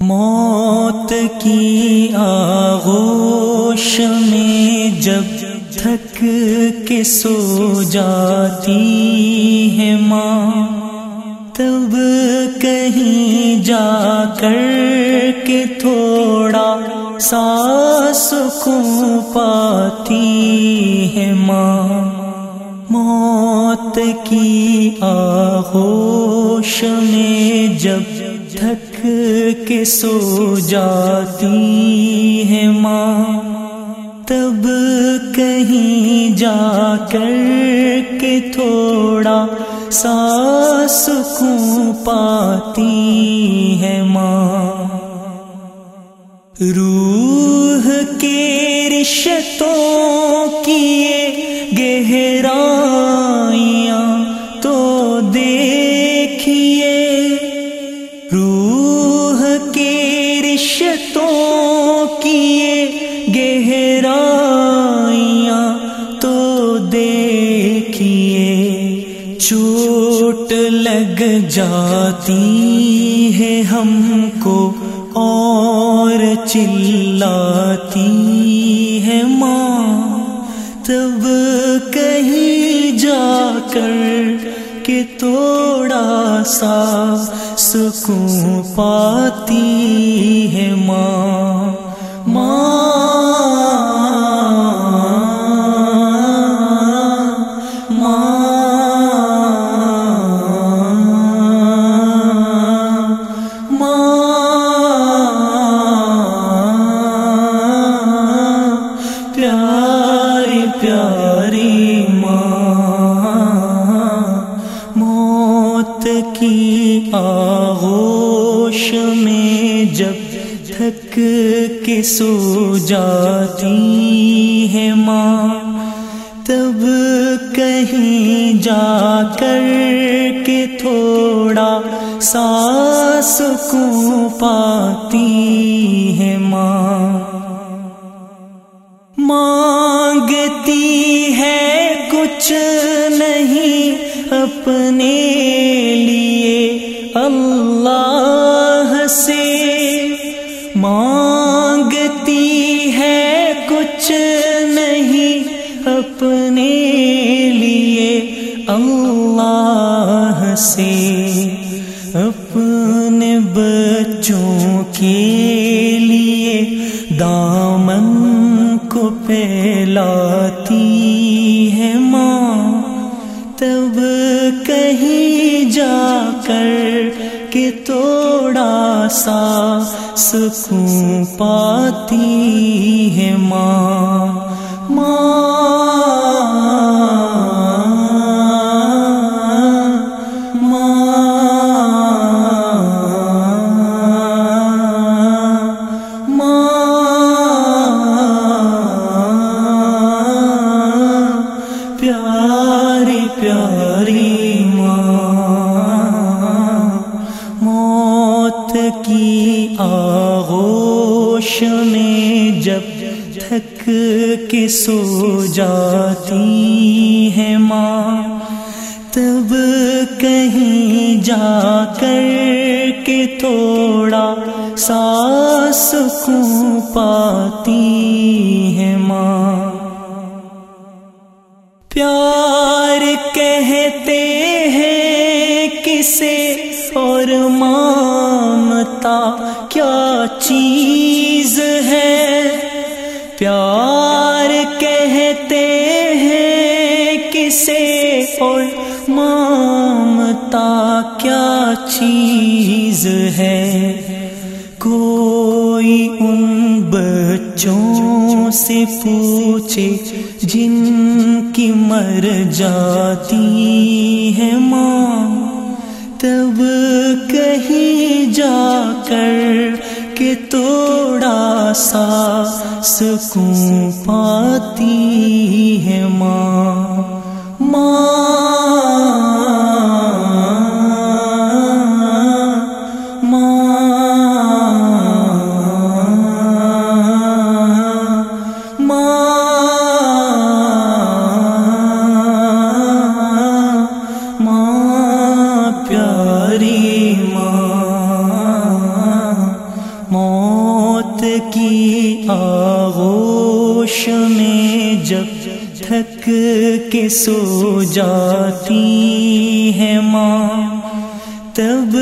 موت کی آغوش میں جب تھک کے سو جاتی ہے ماں، تب کہیں جا کر کے تھوڑا ساس کو پاتی ہے ماں۔ موت کی آغوش میں جب تھک کے سو جاتی ہے ماں، تب کہیں جا کر کے تھوڑا ساس کو پاتی ہے ماں۔ روح کے رشتوں دیکھیے چوٹ لگ جاتی ہے ہم کو اور چلاتی ہے ماں۔ تب کہیں جا کر کہ توڑا سا سکون پاتی ہے ماں۔ پیاری پیاری ماں، موت کی آغوش میں جب تھک کے سو جاتی ہے ماں، تب کہیں جا کر کے تھوڑا ساس کو پاتی اللہ سے مانگتی ہے کچھ نہیں اپنے لیے اللہ سے اپنے بچوں کے لیے دامن کو پھیلاتی کے تھوڑا سا سکون پاتی ہے ماں۔ آغوش میں جب تھک کے سو جاتی ہے ماں، تب کہیں جا کر کے تھوڑا ساس کو پاتی ہے ماں۔ پیار کہتے ہیں کسے اور مامتا، کیا چیز مامتا کیا چیز ہے؟ کوئی ان بچوں سے پوچھے جن کی مر جاتی ہے ماں۔ تب کہیں جا کر کہ توڑا سا سکون پاتی ہے ماں۔ ماں کی آغوش میں جب تھک کے سو جاتی ہے ماں، تب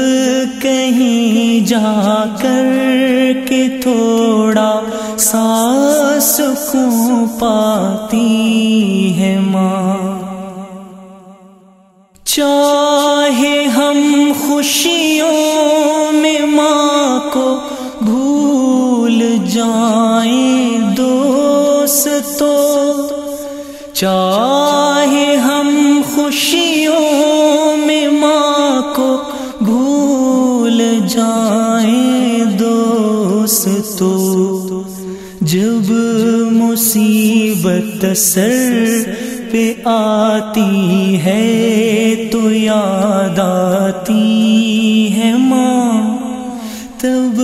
کہیں جا کر کے تھوڑا ساس کو پاتی ہے ماں۔ چاہے ہم خوشیوں چاہے ہم خوشیوں میں ماں کو بھول جائیں دوست تو، جب مصیبت سر پہ آتی ہے تو یاد آتی ہے ماں۔ تب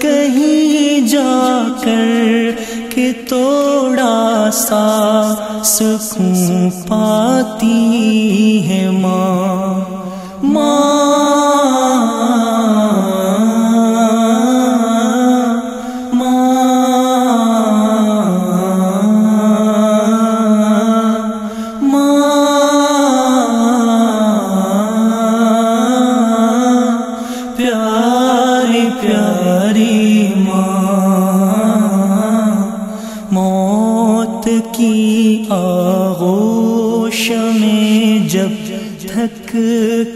کہیں جا کر کے توڑا سا سکون پاتی ہے ماں۔ کی آغوش میں جب تھک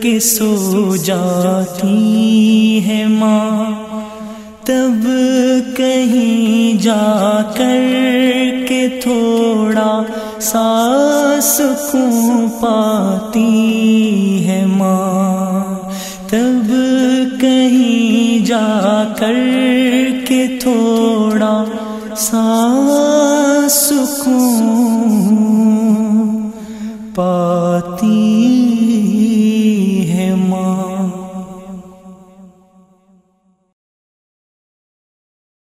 کے سو جاتی ہے ماں، تب کہیں جا کر کے تھوڑا ساس کو پاتی ہے ماں۔ تب کہیں جا کر کے تھوڑا ساس سکون پاتا